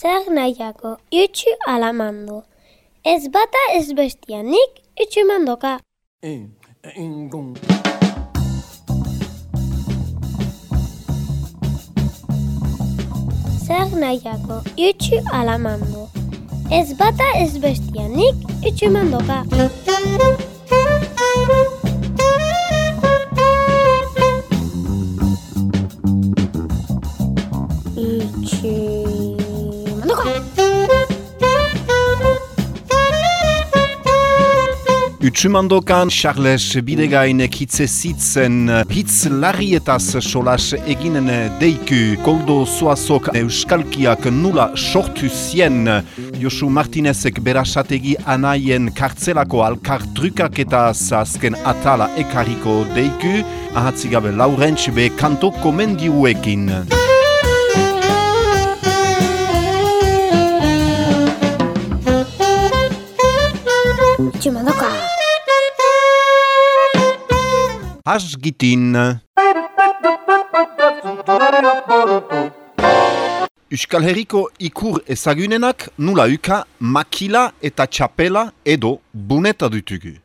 Zer nahiako, itxu alamandu. Ez bata ez bestia, nik itxu mandoka. E, ingun. Zer nahiako, itxu alamandu. Ez bata ez bestia, nik itxu mandoka. Utsumandokan Charles Bidegainek hitze zitzen hitz larrietaz solas eginen deiku koldo zoazok euskalkiak nula sortu zien Josu Martinezek berasategi anaien kartzelako alkar trukak eta azken atala ekariko deiku ahatzigabe laurentz be kanto komendiuekin. Itxu mandoka. Asgitin. Euskal Herriko ikur ezagunenak nula uka makila eta txapela edo buneta dutugu.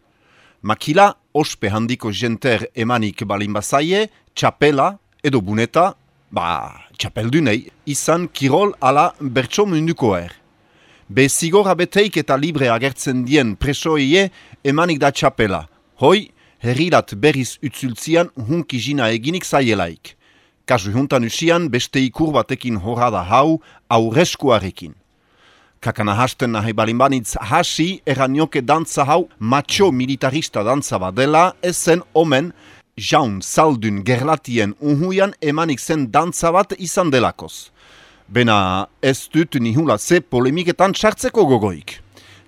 Makila ospe handiko jenter emanik balin bazaie, txapela edo buneta, ba, txapeldunei, izan kirol ala bertso munduko er. Be zigorra beteik eta libre agertzen dien presoie emanik da txapela. Hoi, herrirat berriz utzultzian hunki jina eginik zaielaik. Kasu juntan usian beste ikur batekin horrada hau aurreskuarekin. Kakana hasten nahi balin banitz hasi eranioke dantza hau macho militarista dantza badela ezen omen jaun zaldun gerlatien unhuian emanik zen dantza bat izan delakoz. Bena ez dut nihula ze polemiketan txartzeko gogoik.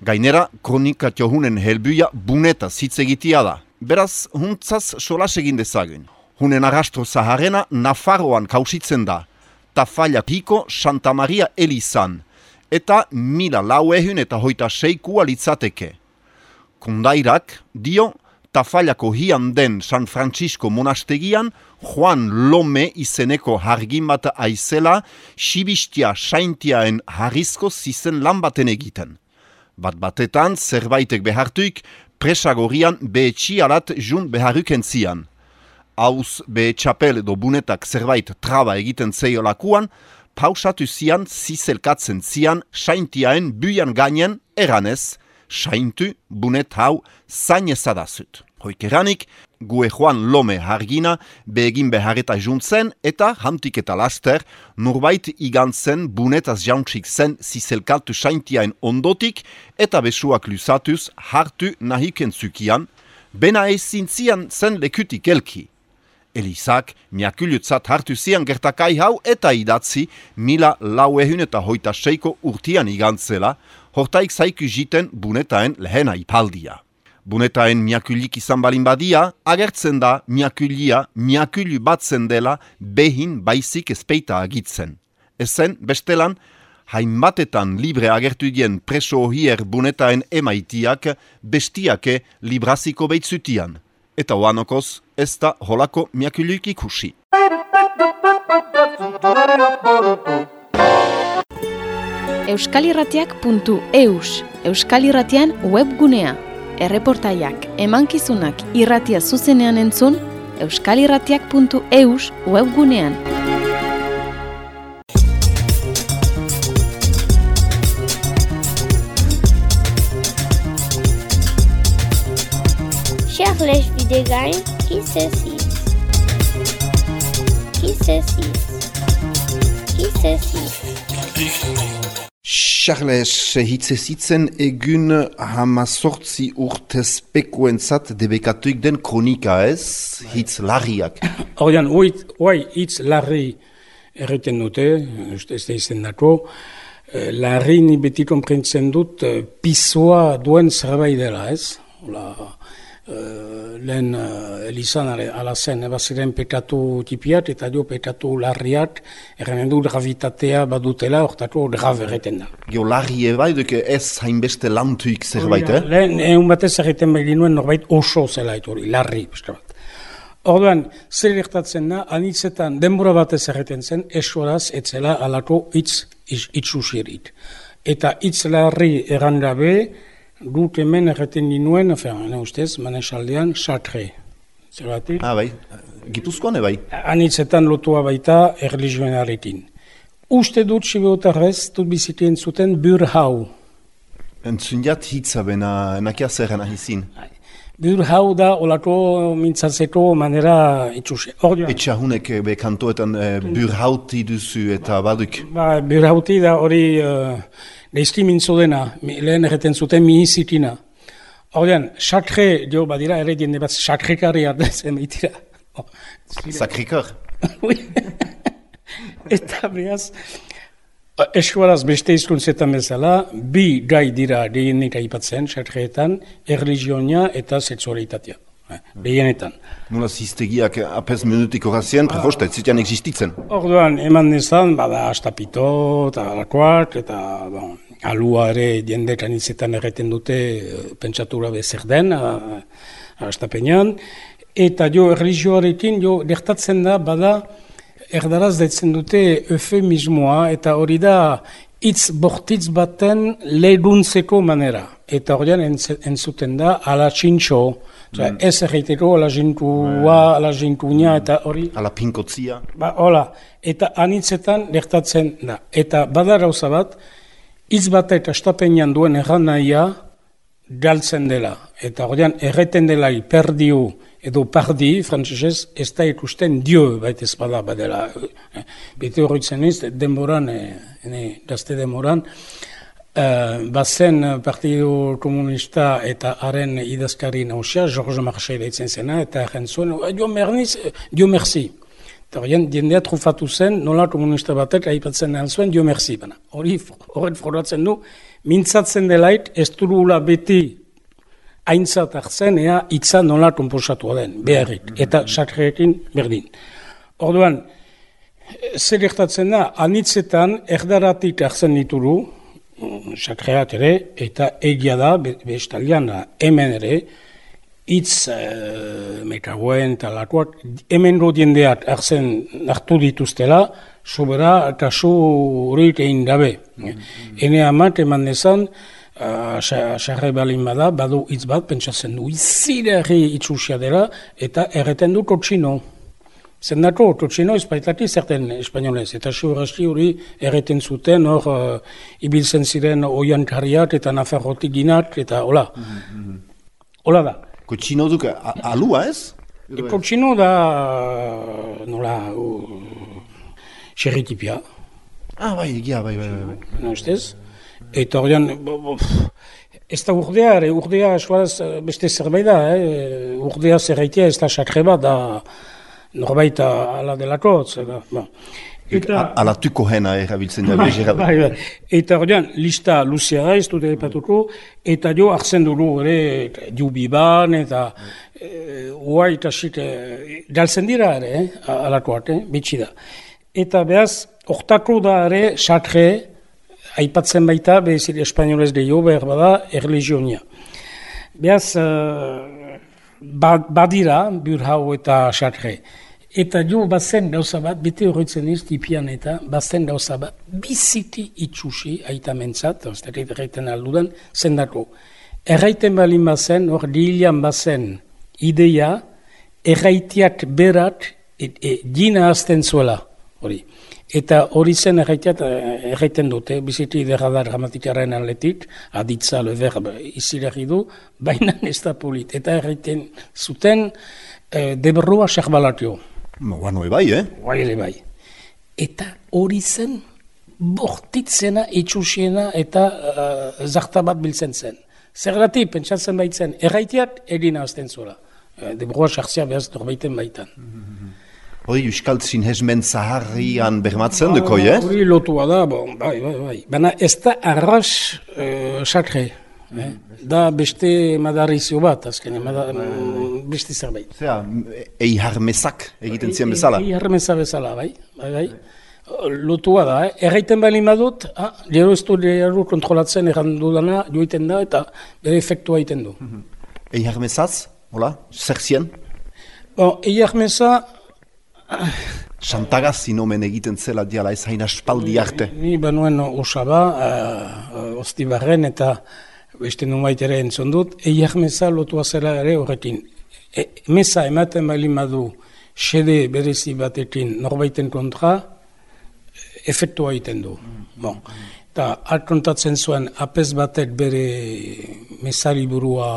Gainera, kronika johunen helbuia buneta zitzegitia da. Beraz, huntzaz solas egin dezagun. Hunen arrastro zaharena Nafarroan kausitzen da. Tafalla Piko Santa Maria Elizan. Eta mila lau ehun eta hoita seikua litzateke. Kondairak, dio, Tafallako hian den San Francisco monastegian, Juan Lome izeneko hargin bat aizela, Sibistia saintiaen harrizko zizen lan baten egiten. Bat batetan, zerbaitek behartuik, presagorian behetxialat jun beharruken zian. Hauz behetxapel edo bunetak zerbait traba egiten zeiolakuan, pausatu zian zizelkatzen zian saintiaen buian gainen eranez, saintu bunet hau zain ezadazut. Hoik eranik, gue Juan Lome hargina begin beharreta juntzen eta hamtik eta laster nurbait igantzen bunetaz jauntsik zen zizelkaltu saintiaen ondotik eta besuak lusatuz hartu nahiken zukian, bena ezin zian zen lekutik elki. Elizak miakulutzat hartu zian gertakai hau eta idatzi mila lau ehun eta hoita seiko urtian igantzela, hortaik zaiku jiten bunetaen lehena ipaldia. Bunetaen miakulik izan balin badia, agertzen da miakulia miakulu batzen dela behin baizik ezpeita agitzen. Ezen, bestelan, hainbatetan libre agertu dien preso hier bunetaen emaitiak bestiake libraziko behitzutian. Eta oanokoz, ez da holako miakulik ikusi. euskalirratiak.eus Euskal Irratian webgunea. Erreportaiak, emankizunak irratia zuzenean entzun, euskalirratiak.eus webgunean. Charles Videgain, c'est six Qui c'est six Charles hitze zitzen egun hamazortzi urtez pekuentzat debekatuik den kronika ez, hitz larriak. Ordean, oai hitz larri erreten dute, ez da izen dako, eh, larri ni beti komprentzen dut eh, pisoa duen zerbait dela, ez? Ola, uh, lehen uh, elizan ala zen, ebaziren pekatu tipiat eta dio pekatu larriak, erren du gravitatea badutela, ortako grave erreten da. Gio larri ebai duke ez hainbeste lantuik zerbait, eh? Lehen, egun batez erreten behar nuen norbait oso zela hori, larri, pixka bat. Orduan, zer gertatzen da, anitzetan denbora batez erreten zen, esoraz etzela alako hitz itz- itzusirit. Eta hitz larri errandabe, dut hemen erreten dinuen, afen, ne ustez, manesaldean, satre. Zergatik? Ah, bai. Gipuzkoan, bai. anitzetan lotua baita erlijionarekin. Uste dut sibeotarrez, dut bizitien zuten bur hau. Entzun jat hitza bena, enakia zer gana izin. Bur hau da olako mintzatzeko manera. Orduan, Etxahunek eh, be kantoetan eh, bur hauti duzu eta baduk. ba, bur hauti da hori uh, deizki mintzo dena, lehen erreten zuten mihizitina. Orduan, sakre, jo badira ere jende bat sakrekari ardezen baitira. Oh, Sakrikar. Eta behaz, eskuaraz beste hizkuntzetan bezala, bi gai dira gehienik aipatzen, sartreetan, erlijionia eta sexualitatea. Eh, Gehienetan. Nola ziztegiak apez minutik horazien, prefosta, ez zitean existitzen. Orduan, eman dezan, bada astapito eta alakoak, eta bon, alua ere jendetan izetan erreten dute eh, pentsatura be zer den, astapenean, eta jo erlijioarekin, jo gertatzen da, bada, erdaraz deitzen dute eufemismoa, eta hori da hitz bortitz baten lehiduntzeko manera. Eta entz- entzuten da, ala txintxo, mm. ez erreiteko ala jintua, ala jintunia, eta hori Ala pinkotzia. Ba, hola, eta anitzetan gertatzen da. Eta bada gauza bat, hitz bat eta estapenean duen erran nahia galtzen dela. Eta ordean erreten dela perdiu edo pardi, frantzesez, ez da ikusten dio baita ez bada badela. Eh, Bete horretzen ez, denboran, eh, ene, gazte denboran, Uh, bazen eh, Partido Komunista eta haren idazkari nausia, Georges Marchais deitzen zena, eta erren zuen, "Eh, Dio merniz, Dio merci. Eta horien, jendea trufatu zen, nola komunista batek aipatzen zuen, Dio merci. Bana. Hori, horret froratzen du, mintzatzen delait, ez durula beti aintzat hartzen, ea hitza nola komposatua den, beharrik, eta sakreekin berdin. Orduan, zer da, anitzetan erdaratik hartzen dituru, sakreat ere, eta egia da, be- bestalian da, hemen ere, hitz e, mekagoen eta lakoak, hemen rodiendeak hartzen hartu dituztela, sobera eta su horiek egin dabe. Ene amat eman dezan, uh, sarre balin bada, badu hitz bat, pentsatzen du, izirarri itxusia dela, eta erreten du totxino. Zendako, totxino espaitati zerten espainolez, eta segurazki hori erreten zuten, hor, uh, ibiltzen ziren oian karriak eta nafarrotik ginak, eta hola. Hola da. Kotxino duk alua ez? Totxino da, nola, uh, xerritipia. Ah, bai, egia, bai, bai, bai. bai. no ustez? Eta pff, ez da urdea, urdea eh, beste zerbait da, eh? urdea zerraitea ez da sakre bat, da norbait ala delako, zera, ba. Eta, Ala tuko hena erabiltzen da, bezera. bai, bai. eta horrean, lista luzea da, ez dut epatuko, eta jo hartzen dugu, ere, jubiban, eta e, uai eta xik, e, galtzen dira ere, eh? alakoak, eh? bitxi da. Eta behaz, hortako da ere, sakre, aipatzen baita, bezir espainolez gehiago behar bada, erlijionia. Behaz, uh, ba, badira, bur hau eta sakre. Eta jo, bazen gauza bat, bete horretzen ez, tipian eta, bazen gauza bat, biziti itxusi, aita mentzat, ez dakit erraiten aldudan, zendako. Erraiten balin bazen, hor dihilan bazen, ideia, erraitiak berak, e, e, gina azten zuela, hori. Eta hori zen erraitiat, eh, erraiten dute, biziti derra da gramatikaren aletik, aditza le verb izirari du, baina ez da polit. Eta erraiten zuten, eh, deberrua sekbalatio. Bueno, bai, eh? Bai, ere bai. Eta hori zen, bortitzena, itxusiena eta uh, zarta bat biltzen zen. Zergatik, pentsatzen baitzen, erraitiak egin azten zuela. Uh, Debrua sartzea behaz norbaiten baitan. Hori euskal sinhesmen zaharrian bermatzen duko, eh? Hori lotua da, bon, bai, bai, bai. Baina ez da arras uh, sakre. Eh? Da beste madarizio bat, azken, mada, beste zerbait. Zera, eiharmezak egiten ziren bezala. Iarmeza bezala, bai, bai, bai. Lotua da, eh? erraiten bali madut, ah, gero ez du gero kontrolatzen erran dudana, joiten da, eta bere efektua egiten du. Eiharmezaz, hola, zer zien? Bon, Iarmeza, ah, Santagaz zinomen egiten zela diala ez hain aspaldi arte. Ni banuen osaba, uh, ostibarren eta beste nunbait ere entzun dut, eiak meza lotua zela ere horrekin. E, meza ematen bali madu xede berezi batekin norbaiten kontra, efektua egiten du. Bon. Eta kontatzen zuen apez batek bere mesari burua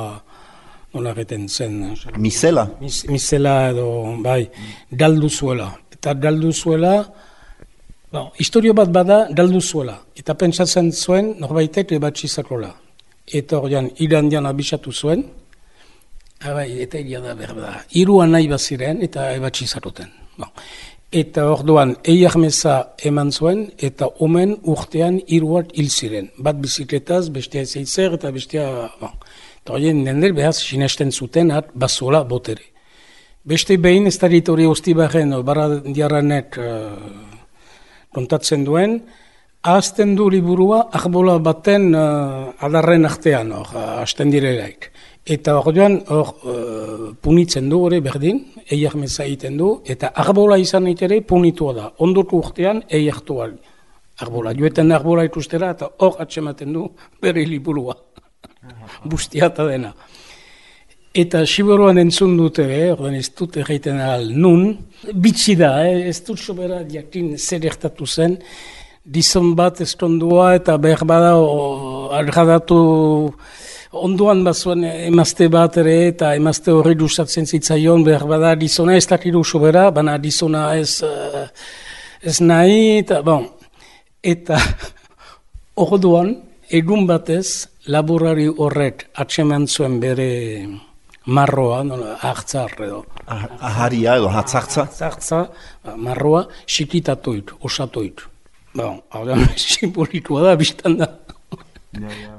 nola egiten zen. Misela? Mis, misela edo, bai, galdu zuela. Eta galdu zuela, bon, historio bat bada galdu zuela. Eta pentsatzen zuen norbaitek ebatxizakola. Eta horian irandian abisatu zuen, Abai, eta iria da berda. Iruan nahi baziren eta ebatxizaroten. Bon. Eta orduan, eiak meza eman zuen, eta omen urtean iruak hil ziren. Bat bizikletaz, bestea zeitzer, eta bestea... Bon. Eta horien nender behaz sinesten zuten at bazola botere. Beste behin ez darit hori usti baren, barra diarranek uh, kontatzen duen, ahazten du liburua ahbola baten uh, adarren artean, hor, ahazten direlaik. Eta orduan hor uh, punitzen du hori berdin, eiak meza egiten du, eta arbola izan ere punitua da. Ondoko urtean eiaktu arbola. Joeten arbola ikustera eta hor atsematen du bere liburua. Bustiata dena. Eta siberuan entzun dute, eh, orduan ez dut egiten ahal nun, bitxi da, eh, ez dut sobera diakin zer ertatu zen, dizon bat estondua eta behar bada argadatu onduan bazuen emazte bat ere eta emazte horri duzatzen zitzaion behar bada dizona ez dakiru sobera, baina dizona ez, uh, ez nahi, eta bon, eta orduan egun batez laborari horrek atseman zuen bere marroa, nola, hartzar edo. Aharia edo hatzartza? Hatzartza, marroa, xikitatuit, osatuit. Bon, hau da, simbolitua da, biztan da.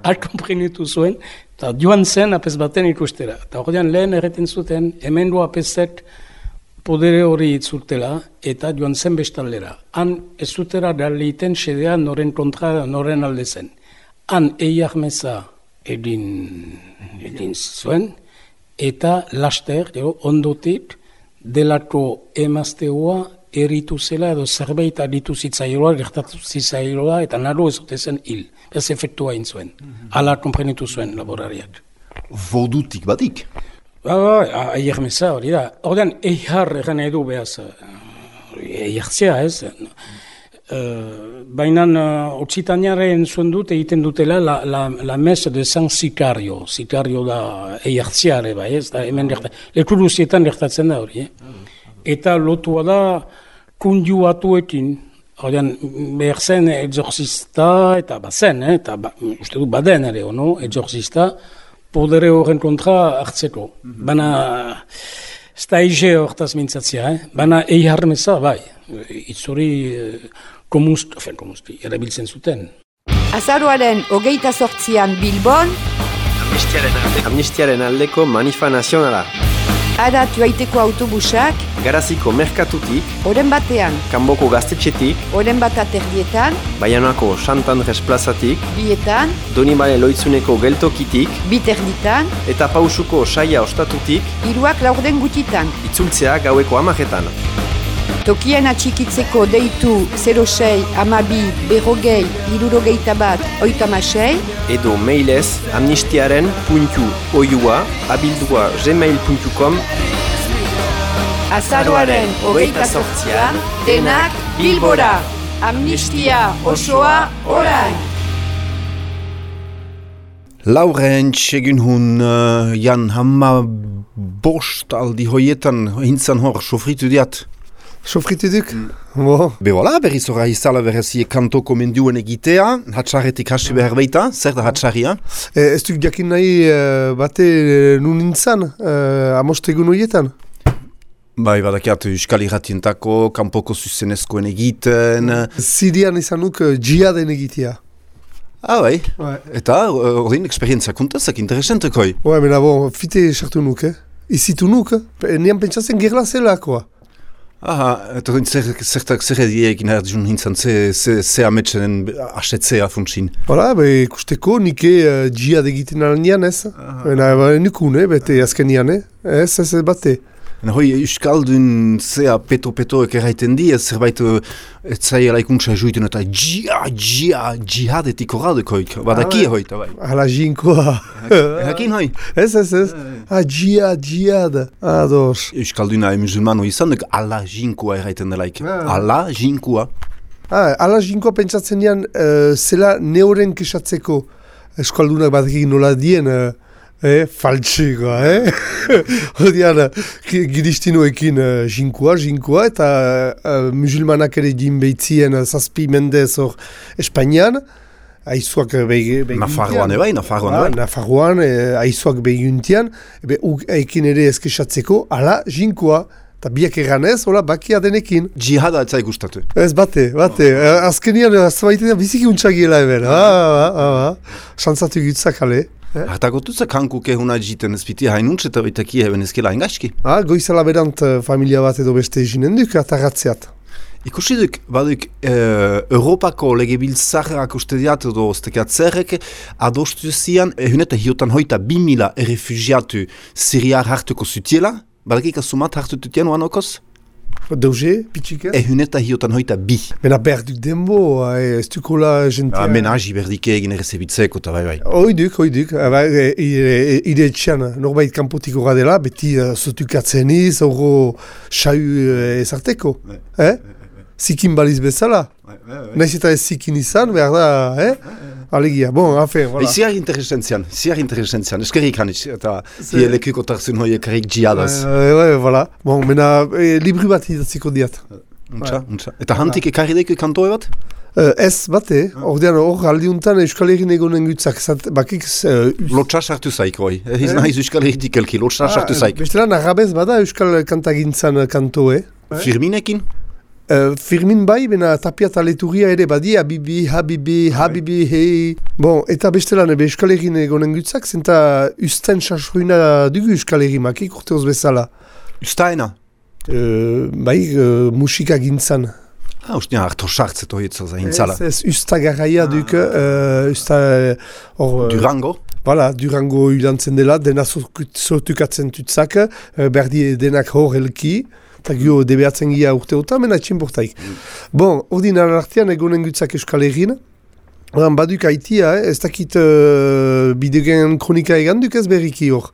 Alkomprenitu zuen, eta joan zen apez baten ikustera. Eta hori lehen erreten zuten, hemen du apezek podere hori itzultela, eta joan zen bestaldera. Han ez zutera daliten sedea noren kontra, noren alde zen. Han eiak meza edin, edin zuen, eta laster, jo, ondotik, delako emazteua eritu zela edo zerbait aditu zitzailoa, gertatu zitzailoa, eta naro ez zen hil. Ez efektua hain zuen. Mm -hmm. Ala komprenitu zuen laborariak. Vodutik batik? Ba, ba, aier meza hori da. Ordean, eihar egan edu behaz, eihartzea ez. Uh, Baina uh, otzitaniaren zuen dut egiten dutela la, la, la mesa de San Sicario. Sicario da eihartzeare bai ez. Da, hemen lekuruzietan gertatzen da hori. Eh? Eta lotua da kundiuatuekin, Horien, behar zen exorcista, eta bazen, eh, eta ba, uste du baden ere, no? exorcista, podere horren kontra hartzeko. Mm -hmm. Baina, ez da ege horretaz mintzatzea, eh? baina egi harmeza, bai, itzuri eh, komust, ofen komusti, erabiltzen zuten. Azaroaren hogeita sortzian Bilbon, Amnistiaren, alde. Amnistiaren aldeko manifa nazionala. Ada tuaiteko autobusak, Garaziko merkatutik, oren batean, Kanboko gaztetxetik, oren bat aterdietan, Baianako Santandres plazatik, bietan, Donibale loitzuneko geltokitik, biterditan, eta pausuko saia ostatutik, hiruak laurden gutitan. itzultzea gaueko amajetan. Tokien atxikitzeko deitu 06 amabi berrogei irurogeita bat oitamasei, Edo mailez amnistiaren puntu oiua abildua gmail.com azaroaren hogeita sortzian, denak Bilbora. Amnistia osoa orain. Lauren txegun hun uh, jan hamma bost aldi hoietan hintzan hor sofritu diat. Sofritu duk? Bo. Be hola, berriz horra izala berrezi kantoko menduen egitea, hatxarretik hasi behar baita, zer da hatxarria? E, ez duk jakin nahi eh, bate eh, nun nintzan, uh, amostegun horietan? Bai, badakiat, Euskal Iratientako, kanpoko zuzenezkoen egiten. Zirian izan nuk uh, jiaden egitea. Ah, bai. Bai. Eta, uh, ordin, eksperientzia kontazak interesantekoi. Oa, mena bo, fite sartu nuk, eh? Izitu nuk, eh? Nian pentsatzen gerla zelakoa. Aha, eta ordin, zer, zertak zer ediekin erdizun hintzan, ze, ze, ze ametxenen asetzea funtsin. Hola, be, ikusteko nike uh, jiad egiten alanian, ez? Mena, ba, nikun, eh? Bete azkenian, eh? Ez, ez, ez bate. Hoi, Euskaldun zea peto-petoek erraiten di, ez zerbait eh, ez zaiela ikuntza juiten eta jia, jia, jihadetik horradekoik. Badaki Ah, hoita bai. Ala jinkoa. Jakin hoi. Ez, ez, ez. Ah, jihad, jihad. Ados. Euskalduna musulmano izan, duk ala jinkua erraiten delaik. Ah. Ala jinkua. Ah, ala jinkoa pentsatzen nian, uh, zela neuren kesatzeko eskaldunak batekin nola dien, uh, eh, faltsikoa, eh? Odian, uh, giristinoekin uh, jinkua, jinkua, eta uh, musulmanak ere din behitzien uh, zazpi mendez hor Espainian, aizuak uh, behi... behi Nafarroan ebai, Nafarroan Ah, ebai. Nafarroan, eh, aizuak behiuntian, ebe ekin ere eskesatzeko, ala jinkua, eta biak eganez, hola bakia denekin. Jihada ez zai gustatu. Ez bate, bate. Eh, Azkenian, azbaitean biziki untxagiela hemen. Ah, ah, ah, ah. Santzatu gutzak, ale. Hartako tutzak hankuke huna jiten ez biti hainuntz eta bitaki eben ezkela engaski. Ah, goizala berant eh, familia bat edo beste jinen duk, atarratzeat. Ikusi duk, baduk, eh, Europako legebiltzarrak uste diat edo stekat zerrek adostu zian, ehun eta hiotan hoita bi mila refugiatu siriar hartuko zutiela, badakik asumat hartu tutien oan? Dauze, pitxik ez? Ehun eta hiotan hoita bi. Mena berduk denbo, eh, ez dukola jentea. Ah, menaji berdike egin errezebitzeko eta bai bai. Oiduk, oiduk, eh, ba, eh, ire ire etxean norbait kanpotiko gadela, beti uh, zotukatzen iz, horro xau uh, ezarteko. Eh? Zikin baliz bezala. Naiz eta ez zikin izan, behar da, eh? Alegia, bon, afe, Voilà. voilà. Ziar interesentzian, ziar interesentzian, eskerrik hanitz, eta Ze- hi lekuko tarzun hoiek errik jihadaz. Eh, ouais, voilà. Bon, mena, eh, libri bat idatziko diat. Untsa, untsa. Eta hantik ekarri deiku kantoe bat? Uh, ez, bate, ordean hor aldiuntan Euskal Herrin egonen gutzak, zat, bakik... Uh, Lotsa sartu zaik, hoi. Ez nahiz Euskal Herritik elki, lotsa sartu zaik. Bestelan, arabez bada Euskal kantagintzan kantoe. Firminekin? Uh, Firmin bai, bena tapia taleturia ere badi, habibi, habibi, habibi, hei. Bon, eta bestelan, ebe Euskal Herrin egonen gutzak, zenta usten sasruina dugu Euskal Herrimak, ikurteoz bezala. Ustaena? Uh, bai, uh, musika gintzan. Ah, ustia, harto sartzeto hitza zaintzala. Ez, ez, usta garraia duk, uh, usta... hor, uh, Durango? Voilà, Durango hilantzen dela, dena sortukatzen tutzak, uh, berdi denak hor helki, eta gio debeatzen gira urte ota, mena txinportaik. Bon, ordin artean egonen gutzak euskal egin, Oran, baduk haitia, eh? ez dakit uh, bidegen kronika egan duk ez berriki hor.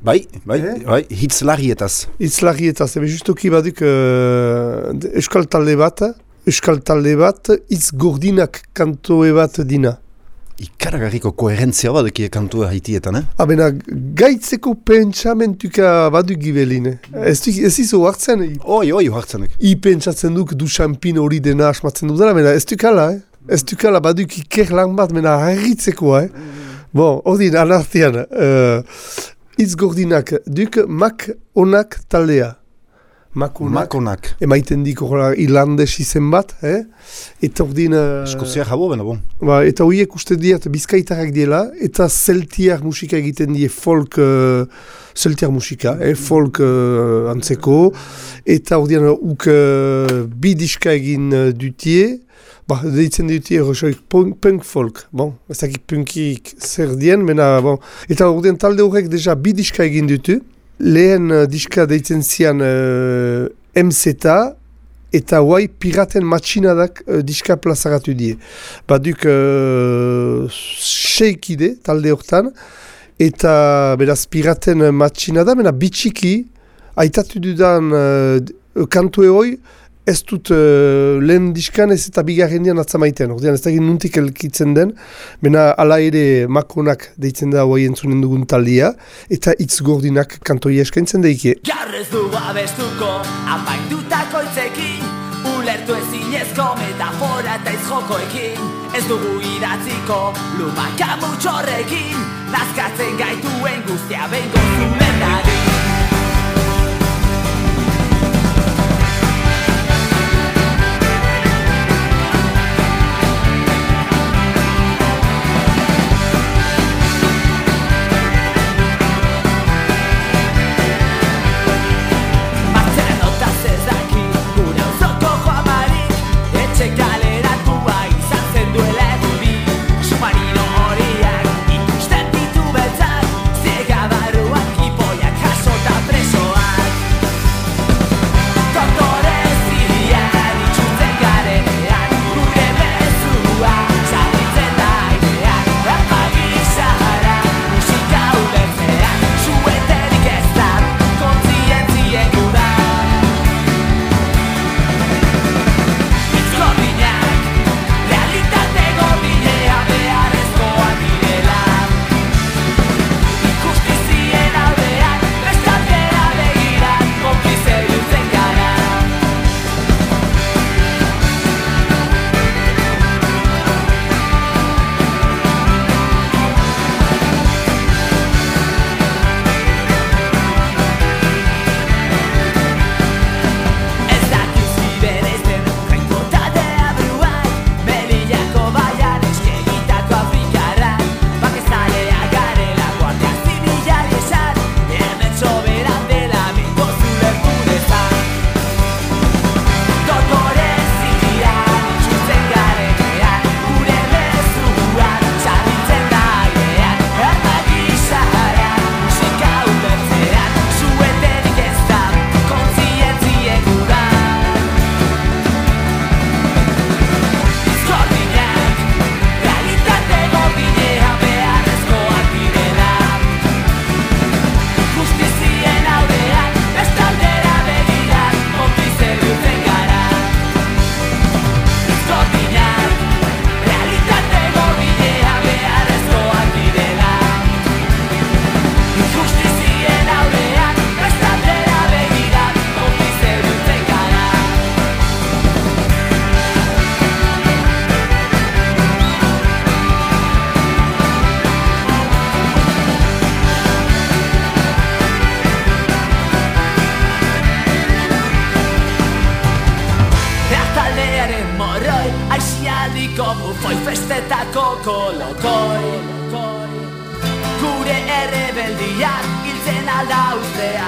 Bai, bai, Eh? bai, hitz larrietaz. Itzlarri eta zebe justoki baduk uh, euskal talde bat, euskal talde bat, hitz gordinak kantoe bat dina. Ikaragarriko koherentzia bat ekie kantua haitietan, eh? Abena, gaitzeko pentsamentuka baduk gibeline. Ez, du- ez izo hartzen, i- Oi, oi, hartzenek. i pentsatzen duk du champin hori dena asmatzen dudala, mena ez dukala, eh? Ez dukala baduk iker lan bat, mena harritzeko, eh? Bon, ordin, anartian, uh, itz gordinak duk mak onak taldea. Mak onak. Makonak. Emaiten dik horrela irlandes izen bat, eh? Eta ordin... Uh, Eskozia jabo, bena bon. Ba, eta horiek uste diat bizkaitarrak diela, eta zeltiar musika egiten die folk, uh, zeltiar musika, eh, folk uh, antzeko, eta ordean uk uh, bi diska egin uh, dutie, ba, deitzen dutie errosoik punk, punk folk, bon, ez dakit punkik zer dien, mena, bon, eta ordean talde horrek deja bi diska egin dutu, lehen uh, diska deitzen zian uh, MZ, eta guai piraten matxinadak uh, diska plazaratu die. Baduk uh, seikide talde hortan, eta beraz piraten matxinada, mena bitxiki, aitatu dudan uh, kantu hoi, ez dut uh, lehen diskan ez eta bigarrenian atzamaiten. Ordean ez da egin nuntik elkitzen den, mena ala ere makonak deitzen da hoi entzunen dugun taldia, eta hitz gordinak kantoi eskaintzen daike. Jarrez du abestuko, apaindutako itzekin Ulertu ezinezko metafora eta izjokoekin Ez dugu idatziko, lumaka mutxorrekin Nazkatzen gaituen guztia bengo zulen alda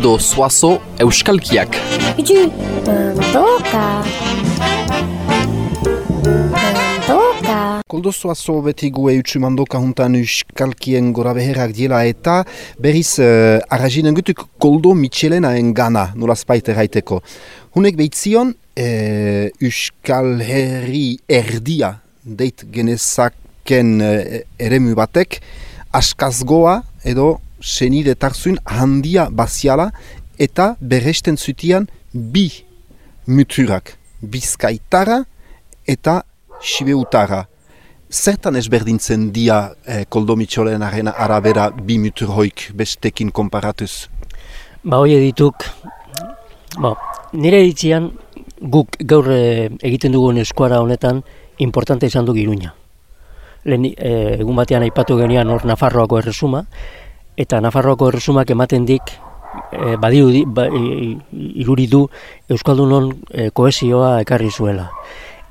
Koldo Zuazo Euskalkiak. Itxu, mandoka. Mandoka. Koldo Zuazo beti gu eutxu mandoka juntan euskalkien gora beherrak diela eta berriz uh, arrazinen gutuk Koldo Michelenaen gana nola spaite raiteko. Hunek behitzion uh, euskal herri erdia deit genezaken uh, eremu batek askazgoa edo senide tarzun handia baziala eta berresten zutian bi muturak, bizkaitara eta sibeutara. Zertan ezberdintzen dia eh, Koldo Mitxolenaren arabera bi mutur hoik bestekin konparatuz? Ba, hoi dituk, ba, nire ditzian guk gaur eh, egiten dugun eskuara honetan importante izan du giruña. Lehen, eh, egun batean aipatu genian hor Nafarroako erresuma, eta Nafarroako erresumak ematen dik, eh, badiru, di- ba, i- iruri du Euskaldunon eh, kohesioa ekarri zuela.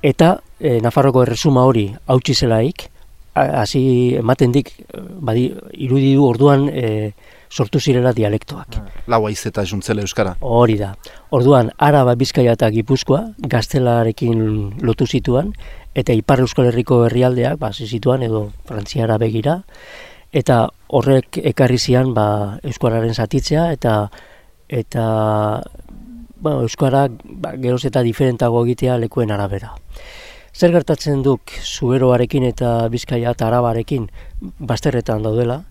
Eta eh, Nafarroko erresuma hori hautsi zelaik, hasi ematen dik, eh, badi, irudi du orduan eh, sortu zirela dialektoak. Lau eta juntzele euskara. Hori da. Orduan, Araba, Bizkaia eta Gipuzkoa gaztelarekin lotu zituan, eta Ipar Euskal Herriko herrialdeak ba, zituan edo Frantziara begira, eta horrek ekarri zian ba, Euskararen zatitzea, eta eta ba, Euskara ba, geroz eta diferentago egitea lekuen arabera. Zer gertatzen duk Zuberoarekin eta Bizkaia eta Arabarekin bazterretan daudela,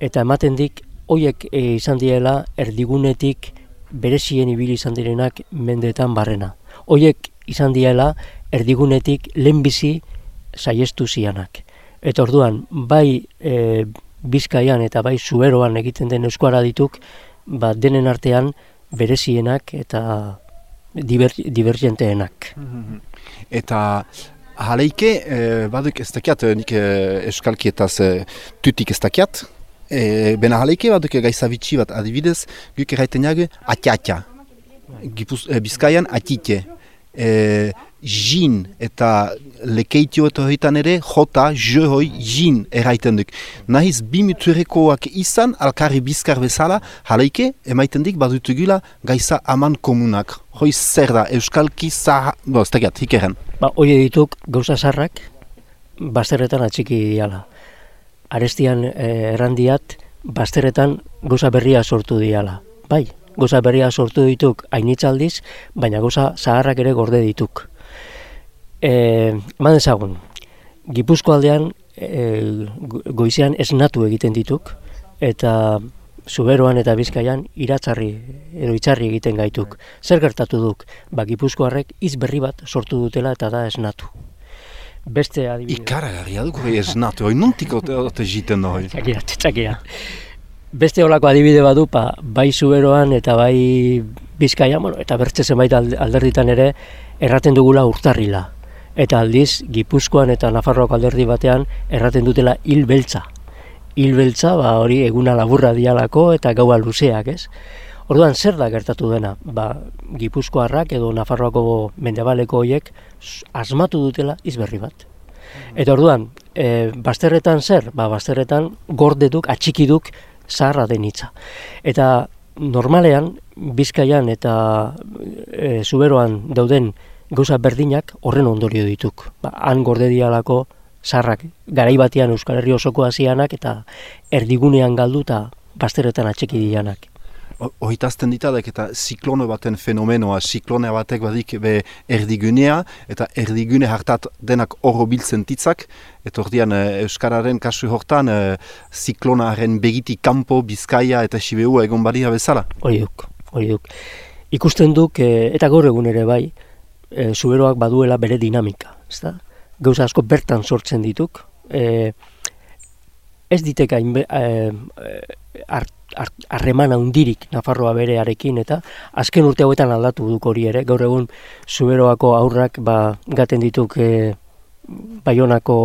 eta ematen dik hoiek e, izan diela erdigunetik berezien ibili izan direnak mendeetan barrena. Hoiek izan diela erdigunetik lehenbizi saiestu zianak. Eta orduan, bai e, Bizkaian eta bai Zuberoan egiten den euskara dituk, ba, denen artean berezienak eta diber, divergenteenak. Eta haleike, eh, baduk ez dakiat, eh, nik eh, euskalkietaz eh, tutik ez dakiat, eh, bena haleike baduk gaizabitxi bat adibidez, guk erraiten jagu atiatia. Eh, Bizkaian atite. Eh, jin eta lekeitio eta hoitan ere, jota, je hoi, jin erraiten duk. Nahiz bi muturekoak izan, alkarri bizkar bezala, haleike, emaiten dik badutugula gaiza aman komunak. Hoi zer da, euskalki zaha, bo, ez dakiat, hikeren. Ba, hoi dituk gauza sarrak bazterretan atxiki diala. Arestian eh, errandiat bazterretan gauza berria sortu diala. Bai, gauza berria sortu dituk hainitzaldiz, baina gauza zaharrak ere gorde dituk. E, eman ezagun, Gipuzko aldean e, goizean esnatu egiten dituk, eta Zuberoan eta Bizkaian iratzarri edo itzarri egiten gaituk. Zer gertatu duk? Ba, Gipuzkoarrek hitz berri bat sortu dutela eta da esnatu. Beste adibidez. Ikaragarria duk esnatu, hori nuntik ote, jiten da hori. Txakia, txakia. Beste olako adibide badu, pa, bai Zuberoan eta bai Bizkaian, bueno, eta bertze zenbait alde- alderditan ere erraten dugula urtarrila. Eta aldiz, Gipuzkoan eta Nafarroako alderdi batean erraten dutela hil beltza. Hil beltza, ba, hori eguna laburra dialako eta gaua luzeak, ez? Orduan, zer da gertatu dena? Ba, Gipuzkoarrak edo Nafarroako mendebaleko hoiek asmatu dutela izberri bat. Eta orduan, e, bazterretan zer? Ba, bazterretan gordeduk, atxikiduk zaharra den hitza. Eta normalean, Bizkaian eta e, Zuberoan dauden gauza berdinak horren ondorio dituk. Ba, han gorde dialako sarrak garai batean Euskal Herri osoko hasianak eta erdigunean galdu eta bazteretan atxeki dianak. Hoitazten ditadak eta ziklono baten fenomenoa, ziklone batek badik be erdigunea, eta erdigune hartat denak horro biltzen titzak, eta ordian Euskararen kasu hortan e, ziklonaren begiti kanpo, bizkaia eta sibeua egon badia bezala. Hori duk. Ikusten duk, e, eta gaur egun ere bai, e, zuberoak baduela bere dinamika, ezta? Gauza asko bertan sortzen dituk, e, ez diteka inbe, e, harremana hundirik Nafarroa berearekin eta azken urte hauetan aldatu duk hori ere, gaur egun zuberoako aurrak ba, gaten dituk e, Baionako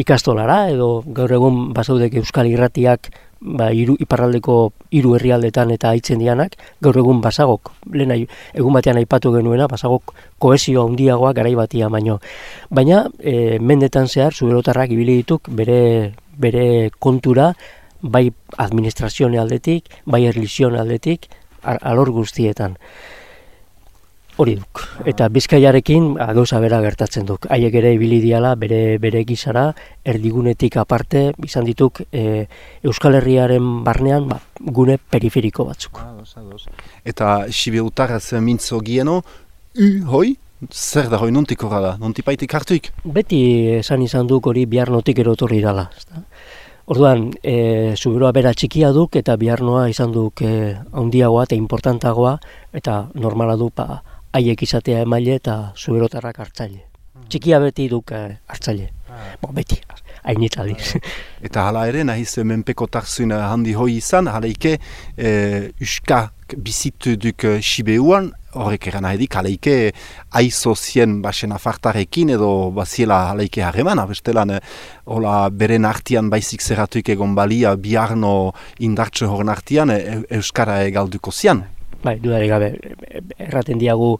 ikastolara edo gaur egun basaudek Euskal Irratiak ba, iru, iparraldeko hiru herrialdetan eta aitzen dianak, gaur egun basagok, lehen egun batean aipatu genuena, basagok koesio handiagoa garai batia baino. Baina, e, mendetan zehar, zuberotarrak ibili dituk bere, bere kontura, bai administrazione aldetik, bai erlizione aldetik, alor guztietan. Hori duk. Eta bizkaiarekin gauza bera gertatzen duk. Haiek ere ibili diala bere, bere gizara, erdigunetik aparte, izan dituk e, Euskal Herriaren barnean ba, gune periferiko batzuk. Eta sibe utarraz mintzo gieno, u hoi, zer da hoi nontik horra da, nontipaitik hartuik? Beti esan izan duk hori bihar notik erotorri dala. Orduan, e, zuberoa bera txikia duk eta biharnoa izan duk e, handiagoa eta importantagoa eta normala du pa, ba, haiek izatea emaile eta zuberotarrak hartzaile. Hmm. Txikia beti duk e, hartzaile. Ah. Bo, beti, hainit aldiz. Eta hala ere, nahiz menpeko tarzun handi hoi izan, hala ike e, uska bizitu duk Sibeuan, horrek eran nahi dik, aleike aizo zien basen afartarekin edo baziela aleike harreman, abestelan hola beren artian baizik zerratuik egon balia biharno indartxe horren artian e, Euskara egalduko zian. Bai, dudari gabe, erraten diagu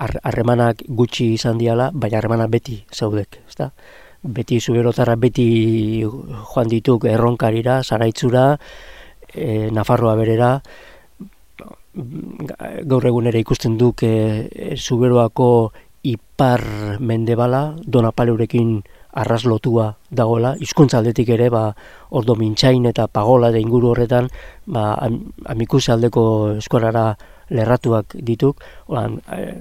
harremanak gutxi izan diala, baina harremanak beti zaudek, ezta? Beti zuberotarra beti joan dituk erronkarira, zaraitzura, e, Nafarroa berera, gaur egun ere ikusten duk e, zuberoako ipar mendebala, donapaleurekin arras lotua dagoela, hizkuntza aldetik ere, ba, ordo mintxain eta pagola da inguru horretan, ba, amikus aldeko eskorara lerratuak dituk, oran, e,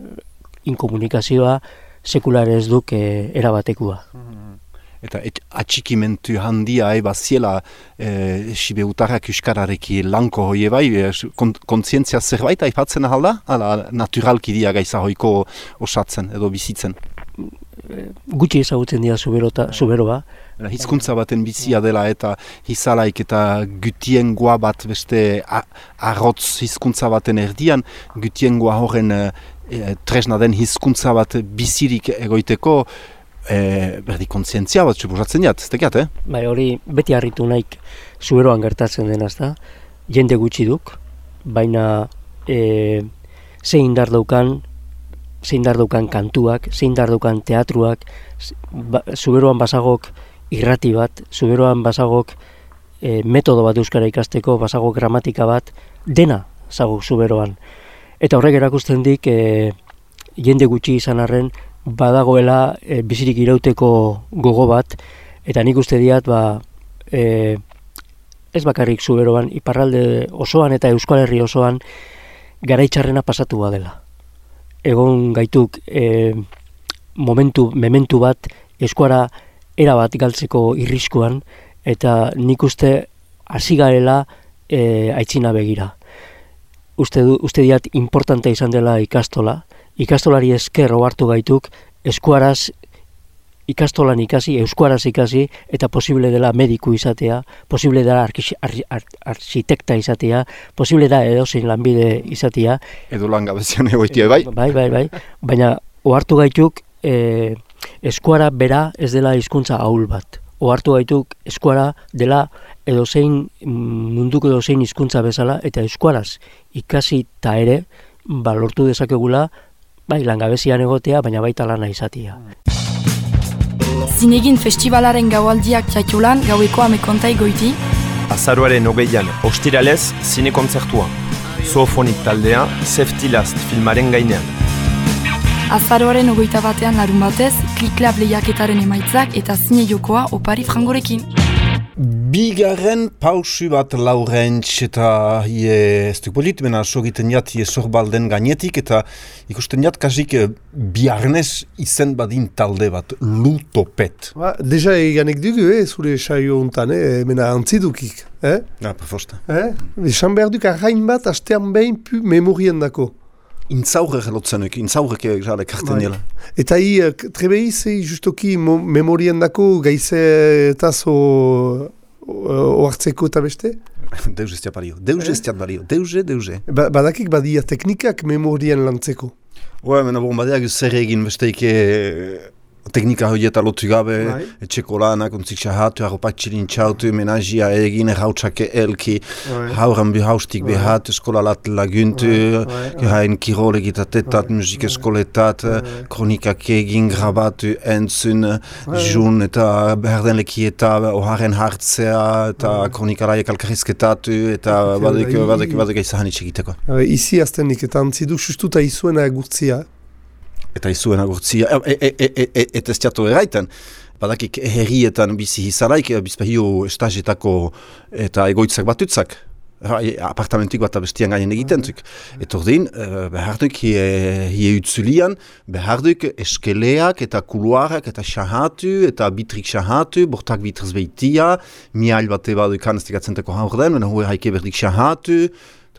inkomunikazioa sekularez duk e, erabatekua. Mm-hmm eta et, atxikimentu handia eba ziela e, sibe utarrak uskarareki lanko hoi bai, e, kontzientzia zerbait aipatzen ahalda, ala naturalki dia gaiza hoiko osatzen edo bizitzen. Gutxi ezagutzen dira zuberota, zuberoa. Hizkuntza baten bizia dela eta hizalaik eta gutiengoa bat beste arrotz hizkuntza baten erdian, gutiengoa horren e, tresna den hizkuntza bat bizirik egoiteko, e, berdi kontzientzia bat suposatzen jat, ez tekiat, eh? Bai, hori beti harritu naik zuberoan gertatzen dena, da? Jende gutxi duk, baina e, zein dar daukan, zein dar daukan kantuak, zein dar daukan teatruak, ba, zuberoan basagok irrati bat, zuberoan basagok e, metodo bat euskara ikasteko, basagok gramatika bat, dena zagok zuberoan. Eta horrek erakusten dik, e, jende gutxi izan arren, badagoela e, bizirik irauteko gogo bat, eta nik uste diat, ba, e, ez bakarrik zuberoan, iparralde osoan eta euskal herri osoan, garaitxarrena pasatu dela. Egon gaituk e, momentu, mementu bat, eskuara era bat galtzeko irriskuan, eta nik uste hasi garela e, aitzina begira. Uste, du, uste diat importante izan dela ikastola, ikastolari esker hartu gaituk eskuaraz ikastolan ikasi, euskuaraz ikasi, eta posible dela mediku izatea, posible dela arkitekta izatea, posible da edozein lanbide izatea. Edo langabezian egoitia, bai? Bai, bai, bai. Baina, ohartu gaituk, e, eskuara bera ez dela hizkuntza ahul bat. Ohartu gaituk, eskuara dela edozein munduko edozein hizkuntza bezala, eta eskuaraz ikasi ta ere, ba, lortu dezakegula, bai, langabezian egotea, baina baita lana izatia. Zinegin festivalaren gaualdiak jaitulan gaueko amekontai goiti. Azaruaren hogeian, ostiralez, zine kontzertua. Zoofonik taldea, Safety Last filmaren gainean. Azaroaren ogoita batean larun batez, kliklab lehiaketaren emaitzak eta zine jokoa opari frangorekin. Bigarren pausu bat laurentz eta ie, ez duk polit, mena sogiten jat sorbalden gainetik eta ikusten jat kasik eh, biarnez izen badin talde bat, lutopet. Ba, deja eganek dugu, eh, zure saio hontan, eh, mena antzidukik. Eh? Ja, prefosta. Eh? Esan behar duk arrain bat, astean behin pu memorien dako. Intzaurre gelotzen uk, intzaurrek jale karten Bai. dela. Eta hi, eh, trebeiz, eh, justoki mo- memorien dako gaize eta zo oartzeko eta beste? Deus estia balio, deus estiat balio, deuze, deuze. Ba, badakik badia teknikak memorien lantzeko. Ue, mena bon, badeak zer egin besteike teknika horieta lotu gabe, Bai. etxeko lanak, ontzik xahatu, arropak txilin txautu, menazia egin, errautxake elki, Bai. hauran bihaustik Bai. behatu, eskola lat laguntu, gehain kirol egitatetat, musik eskoletat, kronikak egin, grabatu, entzun, jun, eta behar den lekieta, oharen hartzea, eta kronikalaiak alkarrizketatu, eta badek, i- badek, badek izahan egiteko. Uh, izi aztenik eta antzidu sustuta izuena gurtzia. Eta izuen agurtzia, e, e, e, e, e, eta ez jatu eraiten, badakik herrietan bizi izalaik, bizpehio estajetako eta egoitzak batutzak, Rai, apartamentik bat abestian gainen egiten duk. Eta ordin, uh, behar duk hie utzulian, behar duk eskeleak eta kuluarak eta xahatu, eta bitrik xahatu, bortak bitrz behitia, miail bat eba dukan ez digatzenteko haur den, bena hue haike berdik xahatu,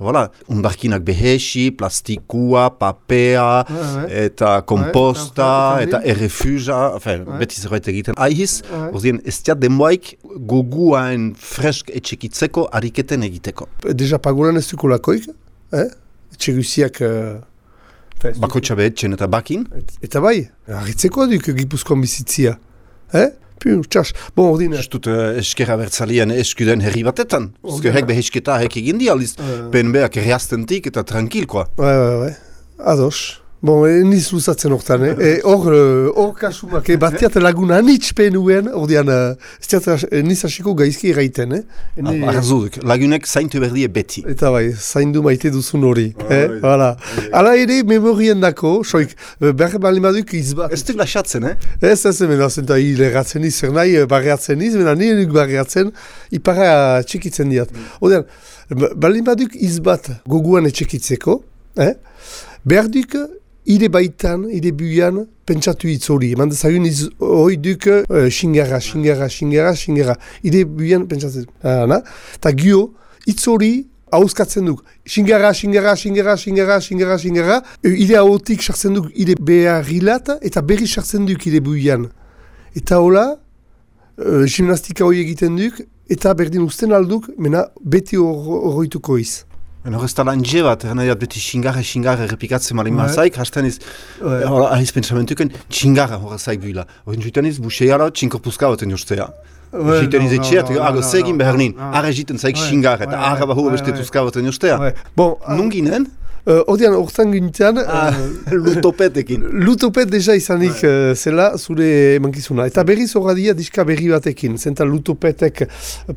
voilà, undarkinak behesi, plastikua, papea, Ouais, eta komposta, Ouais, eta ouais. errefusa, enfin, Ouais. beti zerbait egiten. Aihiz, Ouais. ordien, ez diat denboaik goguaen fresk etxekitzeko ariketen egiteko. Deja pagolan ez duko lakoik, eh? Etxe guziak... Uh, Bakotxa behetxen eta bakin. Eta bai, harritzeko duk gipuzkoan bizitzia. Eh? Piu, txas. Bon, ordin... Justut uh, eskera bertzalian eskuden herri batetan. Zuzke hek behesketa hek egin di aldiz, Ouais. penbeak reastentik eta tranquil, koa. Bai, bai, bai. Ados. Bon, e, niz luzatzen hortan, eh? E, Hor, eh, hor kasumak, eh? Batiat lagun anitz penuen, uh, ez diat, eh, niz hasiko gaizki eraiten, eh? Ene- Ah, Arzuduk, lagunek zaintu berdie beti. Eta bai, zaindu maite duzun hori. eh? Hala. Hala ere, memorien dako, soik, eh, behar bali maduk izbat. Ez duk lasatzen, eh? Ez, ez, mena, zenta hil erratzen iz, zer nahi, eh, barreatzen iz, mena nire nuk barreatzen, ipara txikitzen diat. Odean, bali maduk izbat goguan etxekitzeko, eh? behar duk, ire baitan, ire buian, pentsatu hitz hori. Eman dezagun iz hori duk, uh, xingara, xingara, xingara, xingara. Ire buian pentsatzen. Ana? Ta gio, hitz hori hauskatzen duk. Xingara, xingara, xingara, xingara, xingara, xingara. E, Ire haotik sartzen duk, ire beharrilat, eta berri sartzen duk ire buian. Eta hola, uh, gimnastika hori egiten duk, eta berdin usten alduk, mena beti hor- horroituko iz. En hor ez da lan je bat, erna beti xingarra, xingarra errepikatzen malin Ouais. mazaik, hasten iz, Ouais. hor ahiz pensamentuken, xingarra hor zaik buila. Hor juten iz, buxeara, txinkorpuzka baten jostea. Ouais, Jiten iz no, no, no, no, ago zegin behar nin, no. jiten zaik xingarra, eta arra bahu ouais, beste ouais. tuzka baten jostea. Bon, Nunginen? Uh, ordean, hortan gintzen, Ah, uh, lutopetekin. Lutopet deja izanik eh, zela zure emankizuna. Eta berriz horradia diska berri batekin. Zenta lutopetek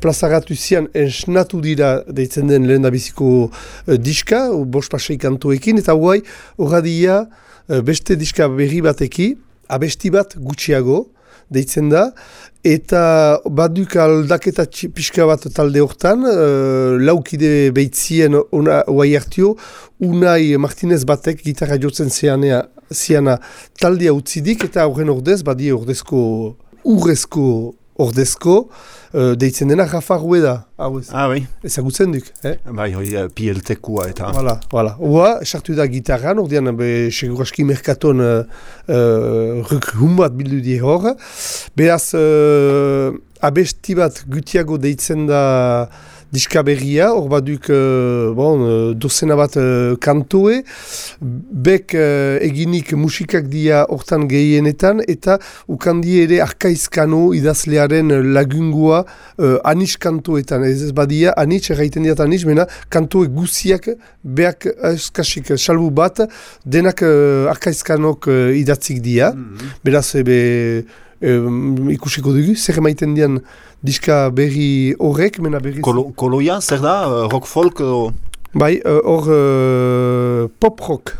plazaratu zian esnatu dira deitzen den lehen biziko eh, diska, o bost pasei kantoekin, eta guai horradia eh, beste diska berri bateki, abesti bat gutxiago, deitzen da, eta baduk aldaketa pixka bat talde hortan, uh, laukide behitzien ona oai hartio, Unai Martinez batek gitarra jotzen zianea, ziana taldea utzidik eta horren ordez, badie ordezko, urrezko ordezko, uh, deitzen dena Rafa Rueda, hau ez, Ah, bai. ezagutzen duk, eh? Bai, hori uh, pieltekua eta... Voilà, voilà. Oa, sartu da gitarran, ordean, be, seguraski merkaton uh, uh, rekrun bat bildu die hor. Beraz, uh, abesti bat gutiago deitzen da diska berria, hor baduk, uh, bon, uh, dozena bat uh, kantoe, bek uh, eginik musikak dia hortan gehienetan, eta ukandi ere arkaizkano idazlearen lagungua uh, anis kantoetan, ez ez badia, anis, erraiten diat anis, mena, kantoe guziak, beak eskasik, salbu bat, denak uh, arkaizkanok uh, idatzik dia, beraz, ebe, um, ikusiko dugu, zer emaiten dian diska berri horrek, mena berri... Kolo, koloia, zer da, uh, rock folk edo... Bai, uh, hor uh, pop rock.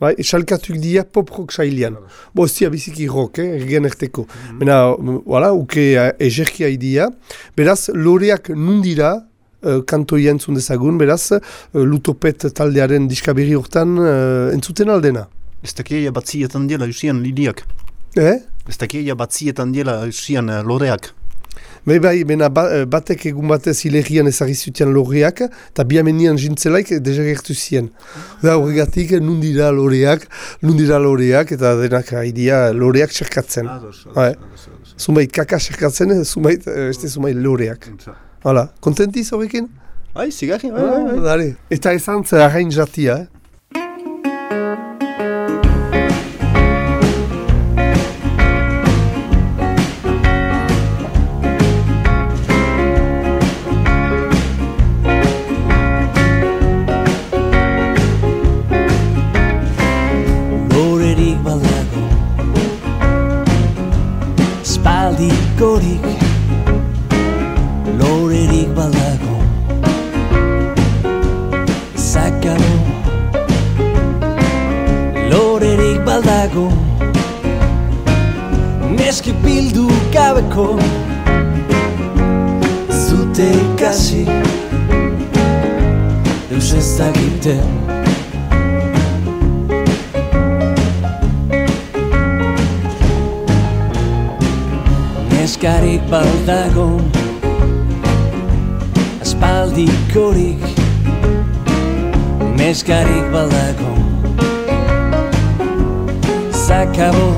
Bai, esalkatuk dia pop rock sailean. Bo, ez biziki rock, eh, ergen erteko. Mm, voilà, uke eh, ejerkia idia. Beraz, loreak nundira, uh, kantoia entzun dezagun, beraz, uh, lutopet taldearen diskaberi hortan uh, entzuten aldena. Ez dakia batzietan diela usian lidiak. Eh? Ez dakia batzietan diela usian uh, loreak. Bai, bai, bena ba, eh, batek egun batez hilegian ezagizutian loreak, eta biamenian jintzelaik desagertu zien. Da horregatik, nundira loreak, nundira loreak, eta denak haidia loreak txerkatzen. Bai. Zumait kaka txerkatzen, zumait, eh, este zumait loreak. Hala, kontentiz horrekin? Bai, zigarri, bai, Ah, bai, bai. Eta esan zer arrain jatia, eh? Baldago Aspaldikorik Neskarik baldago. Zakabo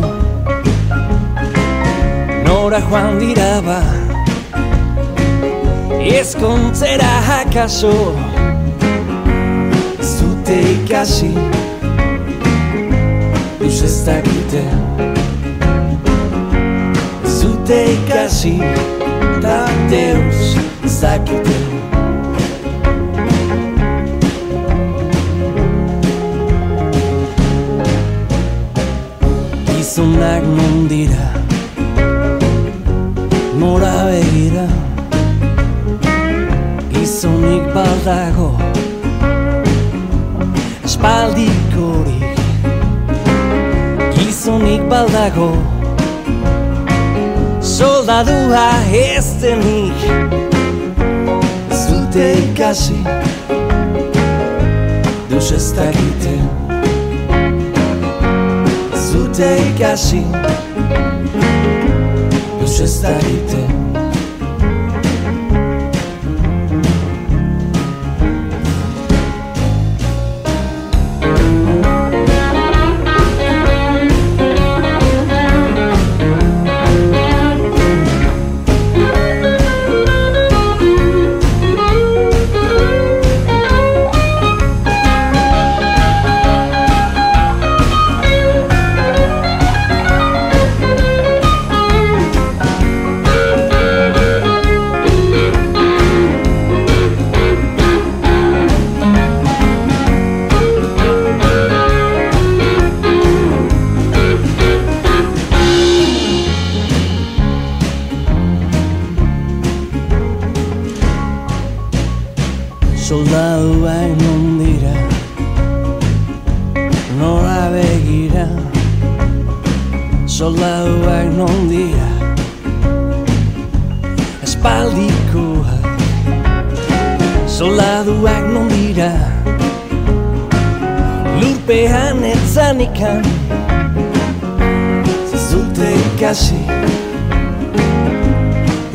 Nora joan dira ba Ezkontzera hakaso Zute ikasi Eus ez dakite Zute ikasi Ta deus zakite Gizonak non dira Nora begira Gizonik baldago Espaldikorik Gizonik baldago Soldadua ez denik. Zute ikasi Deus ez dakite. Zute ikasi Deus ez dakite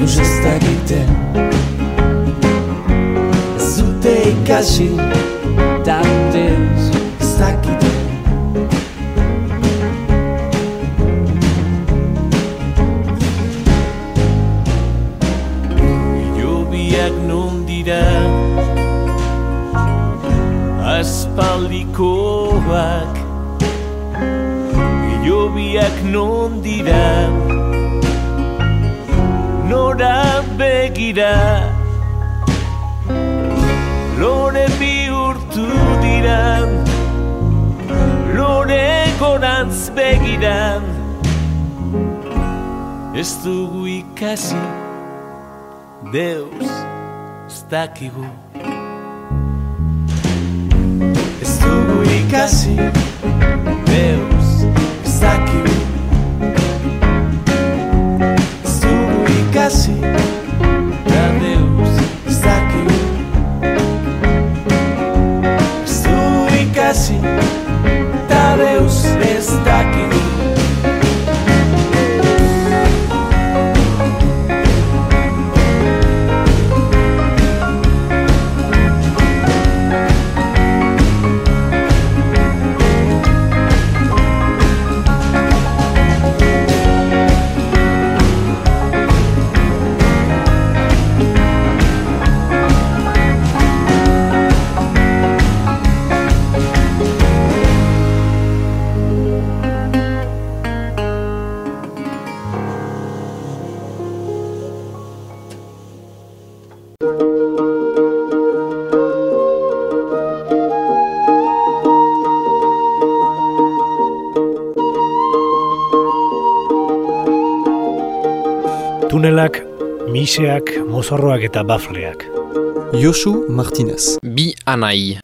Deus ez dakiten Zute ikasi Da Deus ez dakiten Jobiak non dira Aspaldikoak Jobiak non dira Nora begira. Lore bihurtu dira. Lore gorantz begira. Ez dugu ikasi Deus ez dakigu. Ez dugu ikasi Tunelak, disse Deus está aqui. Estou em casa. Miseak, mozorroak eta bafleak. Josu Martinez. Bi anai.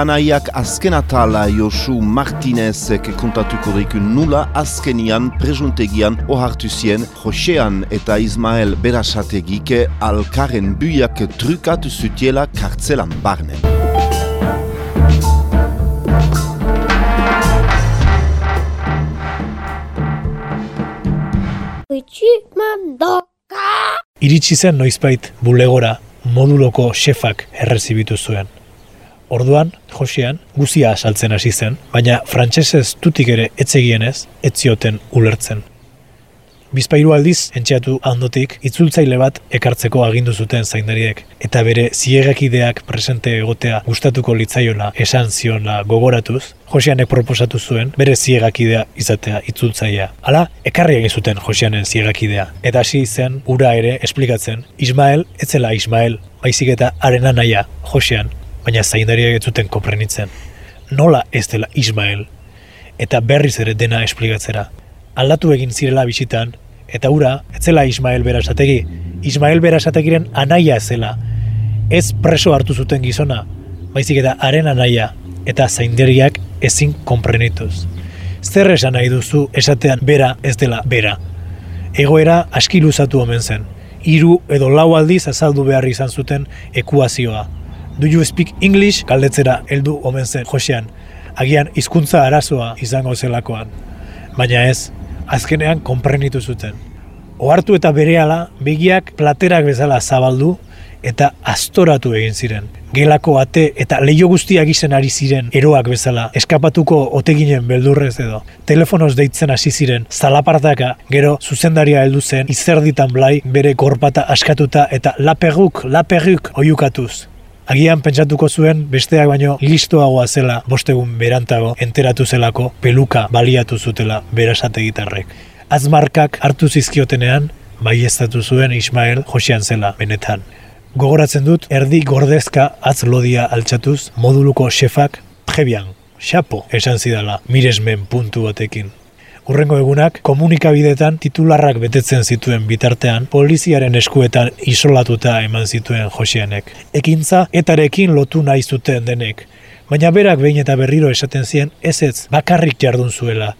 Anaiak azken atala Josu Martinezek kontatuko deiku nula azkenian presuntegian ohartu zien Josean eta Ismael Berasategik alkaren buiak trukatu zutiela kartzelan barnen. Iritsi zen noizbait bulegora moduloko xefak errezibitu zuen. Orduan, Josean, guzia asaltzen hasi zen, baina frantsesez tutik ere etzegienez, etzioten ulertzen. Bizpairu aldiz, entxeatu handotik, itzultzaile bat ekartzeko agindu zuten zaindariek, eta bere ziegakideak presente egotea gustatuko litzaiola esan zionla gogoratuz, Joseanek proposatu zuen bere ziegakidea izatea itzultzailea. Hala, ekarri egin zuten Joseanen ziegakidea, eta hasi zen ura ere esplikatzen, Ismael, etzela Ismael, baizik eta arena naia, Josean, baina zaindariak ez zuten konprenitzen. Nola ez dela Ismael, eta berriz ere dena esplikatzera. Aldatu egin zirela bisitan, eta ura, ez zela Ismael Berasategi, Ismael Berasategiren anaia zela. Ez preso hartu zuten gizona, baizik eta haren anaia, eta zainderiak ezin konprenituz. Zer esan nahi duzu esatean bera ez dela bera. Egoera aski luzatu omen zen. Hiru edo lau aldiz azaldu behar izan zuten ekuazioa. Do you speak English? Galdetzera heldu omen zen Josean. Agian hizkuntza arazoa izango zelakoan. Baina ez, azkenean konprenitu zuten. Ohartu eta berehala begiak platerak bezala zabaldu eta astoratu egin ziren. Gelako ate eta leio guztiak izen ari ziren eroak bezala, eskapatuko oteginen beldurrez edo. Telefonoz deitzen hasi ziren, zalapartaka, gero zuzendaria heldu zen, izerditan blai, bere korpata askatuta eta laperruk, laperruk oiukatuz. Agian pentsatuko zuen besteak baino listoagoa zela bostegun berantago enteratu zelako peluka baliatu zutela berasate gitarrek. Azmarkak hartu zizkiotenean, baiestatu zuen Ismael Josean zela benetan. Gogoratzen dut erdi gordezka atz lodia altxatuz moduluko xefak jebian, xapo, esan zidala, miresmen puntu batekin. Urrengo egunak, komunikabidetan titularrak betetzen zituen bitartean, poliziaren eskuetan isolatuta eman zituen Joseanek. Ekintza etarekin lotu nahi zuten denek, baina berak behin eta berriro esaten zien ez ez bakarrik jardun zuela,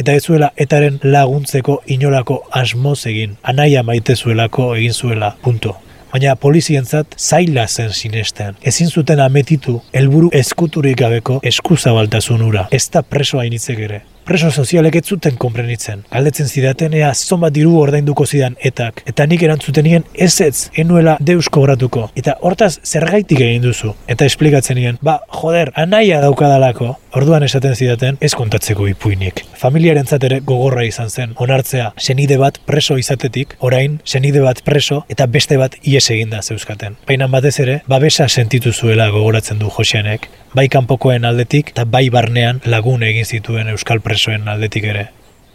eta ez zuela etaren laguntzeko inolako asmoz egin, anaia maite zuelako egin zuela, punto baina polizientzat zaila zen sinesten. Ezin zuten ametitu helburu eskuturik gabeko eskuzabaltasun ura, ez da preso hainitzek ere. Preso sozialek ez zuten konprenitzen. Galdetzen zidaten ea zonbat diru ordainduko zidan etak. Eta nik erantzutenien ez ez, enuela deus kobratuko. Eta hortaz zergaitik egin duzu. Eta esplikatzen nien, ba, joder, anaia daukadalako. Orduan esaten zidaten ez kontatzeko ipuinik. Familiaren ere gogorra izan zen. Onartzea, senide bat preso izatetik, orain, senide bat preso eta beste bat ies eginda zeuzkaten. Baina batez ere, babesa sentitu zuela gogoratzen du Joseanek. Bai kanpokoen aldetik eta bai barnean lagun egin zituen euskal presoen aldetik ere.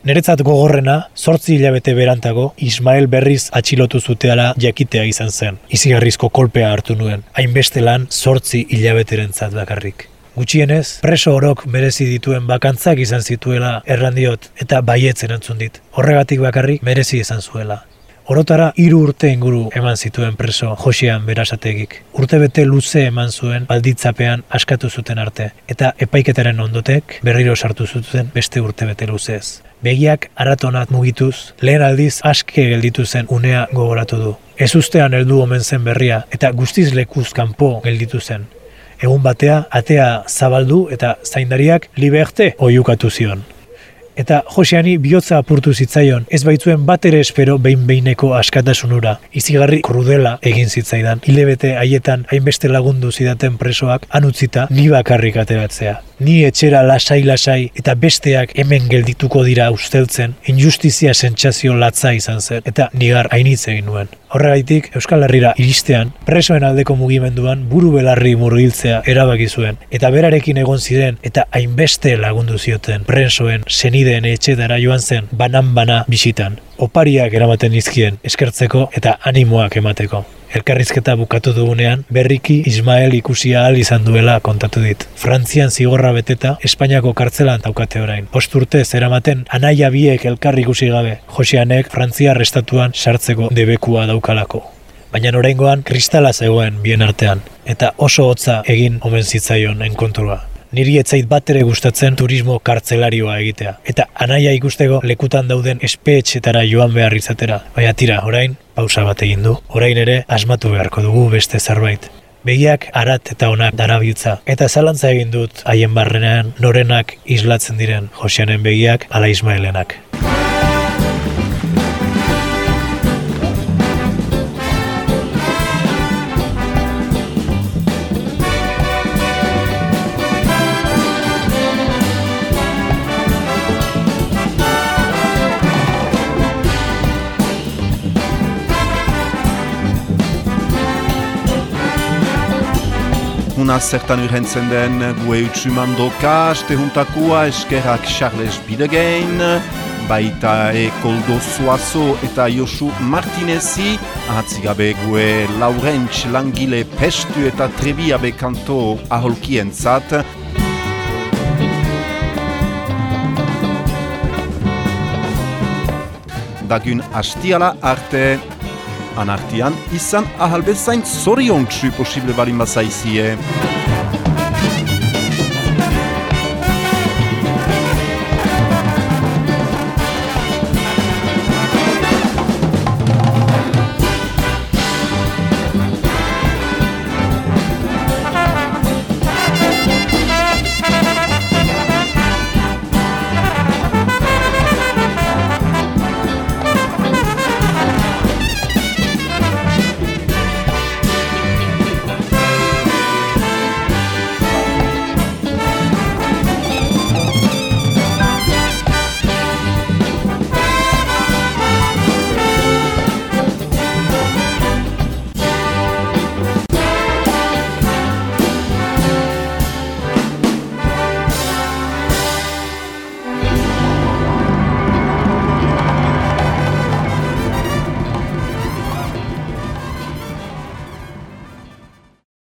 Neretzat gogorrena, zortzi hilabete berantago, Ismael berriz atxilotu zuteala jakitea izan zen. Izigarrizko kolpea hartu nuen, hainbeste lan zortzi hilabeterentzat bakarrik. Gutxienez, preso orok merezi dituen bakantzak izan zituela errandiot eta baietz erantzun dit. Horregatik bakarrik merezi izan zuela. Orotara hiru urte inguru eman zituen preso Josean berasategik. Urte bete luze eman zuen balditzapean askatu zuten arte, eta epaiketaren ondotek berriro sartu zuten beste urte bete luzez. Begiak aratonat mugituz, lehen aldiz aske gelditu zen unea gogoratu du. Ez ustean heldu omen zen berria, eta guztiz lekuz kanpo gelditu zen. Egun batea, atea zabaldu eta zaindariak liberte oiukatu zion eta Joseani bihotza apurtu zitzaion, ez baitzuen bat ere espero behin behineko askatasunura. Izigarri krudela egin zitzaidan, hilebete haietan hainbeste lagundu zidaten presoak anutzita ni bakarrik ateratzea. Ni etxera lasai-lasai eta besteak hemen geldituko dira usteltzen, injustizia sentsazio latza izan zen, eta nigar hainitz egin nuen. Horregaitik, Euskal Herrira iristean, presoen aldeko mugimenduan buru belarri murgiltzea erabaki zuen, eta berarekin egon ziren eta hainbeste lagundu zioten presoen senideen etxedara joan zen banan-bana bisitan. Opariak eramaten izkien eskertzeko eta animoak emateko. Elkarrizketa bukatu dugunean, berriki Ismael ikusi ahal izan duela kontatu dit. Frantzian zigorra beteta, Espainiako kartzelan daukate orain. Bost urte zeramaten, anaia biek elkarri ikusi gabe, Joseanek Frantzia restatuan sartzeko debekua daukalako. Baina oraingoan kristala zegoen bien artean, eta oso hotza egin omen zitzaion enkontrua. Niri etzait bat ere gustatzen turismo kartzelarioa egitea. Eta anaia ikusteko lekutan dauden espeetxetara joan behar izatera. Baina tira, orain, pausa bat egin du. Orain ere, asmatu beharko dugu beste zerbait. Begiak arat eta onak darabiltza. Eta zalantza egin dut haien barrenean norenak islatzen diren Joseanen begiak ala Ismaelenak. Una zertan urhentzen den gue utsuman doka, aste juntakua eskerrak Charles Bidegain, baita e Koldo Suazo eta Josu Martinezi, ahatzigabe gue Laurentz Langile Pestu eta Trebiabe kanto aholkien zat, dagun hastiala arte, anartian izan ahalbezain zoriontsu posible balin bazaizie.